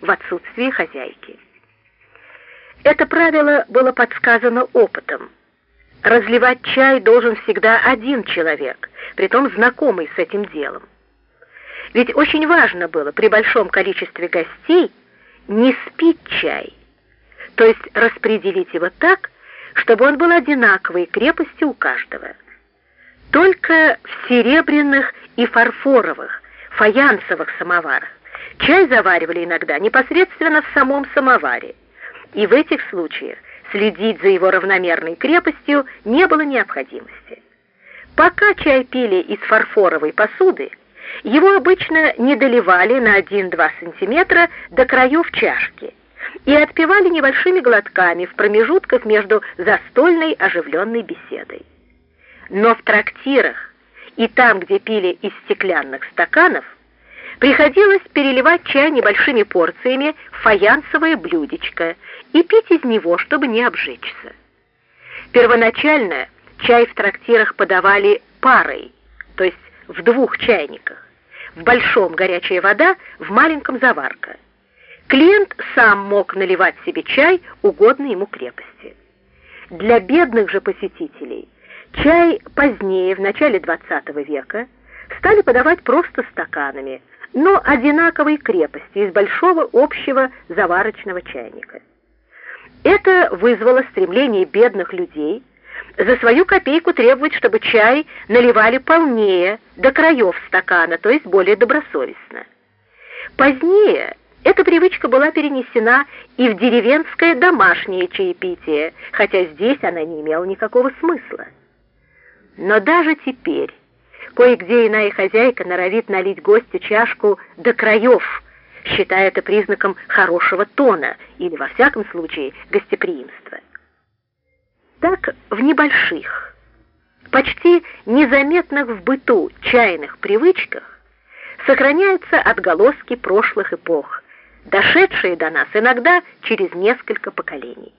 в отсутствие хозяйки. Это правило было подсказано опытом. Разливать чай должен всегда один человек, притом знакомый с этим делом. Ведь очень важно было при большом количестве гостей не спить чай, то есть распределить его так, чтобы он был одинаковой крепости у каждого. Только в серебряных и фарфоровых, фаянсовых самоварах чай заваривали иногда непосредственно в самом самоваре, и в этих случаях следить за его равномерной крепостью не было необходимости. Пока чай пили из фарфоровой посуды, его обычно не доливали на 1-2 сантиметра до краев чашки и отпивали небольшими глотками в промежутках между застольной оживленной беседой. Но в трактирах и там, где пили из стеклянных стаканов, приходилось переливать чай небольшими порциями в фаянсовое блюдечко и пить из него, чтобы не обжечься. Первоначально чай в трактирах подавали парой, то есть в двух чайниках. В большом горячая вода, в маленьком заварка. Клиент сам мог наливать себе чай угодной ему крепости. Для бедных же посетителей чай позднее, в начале XX века, стали подавать просто стаканами, но одинаковой крепости из большого общего заварочного чайника. Это вызвало стремление бедных людей за свою копейку требовать, чтобы чай наливали полнее, до краев стакана, то есть более добросовестно. Позднее эта привычка была перенесена и в деревенское домашнее чаепитие, хотя здесь она не имела никакого смысла. Но даже теперь кое-где иная хозяйка норовит налить гостю чашку до краев, считая это признаком хорошего тона или, во всяком случае, гостеприимства. Так в небольших, почти незаметных в быту чайных привычках сохраняются отголоски прошлых эпох, дошедшие до нас иногда через несколько поколений.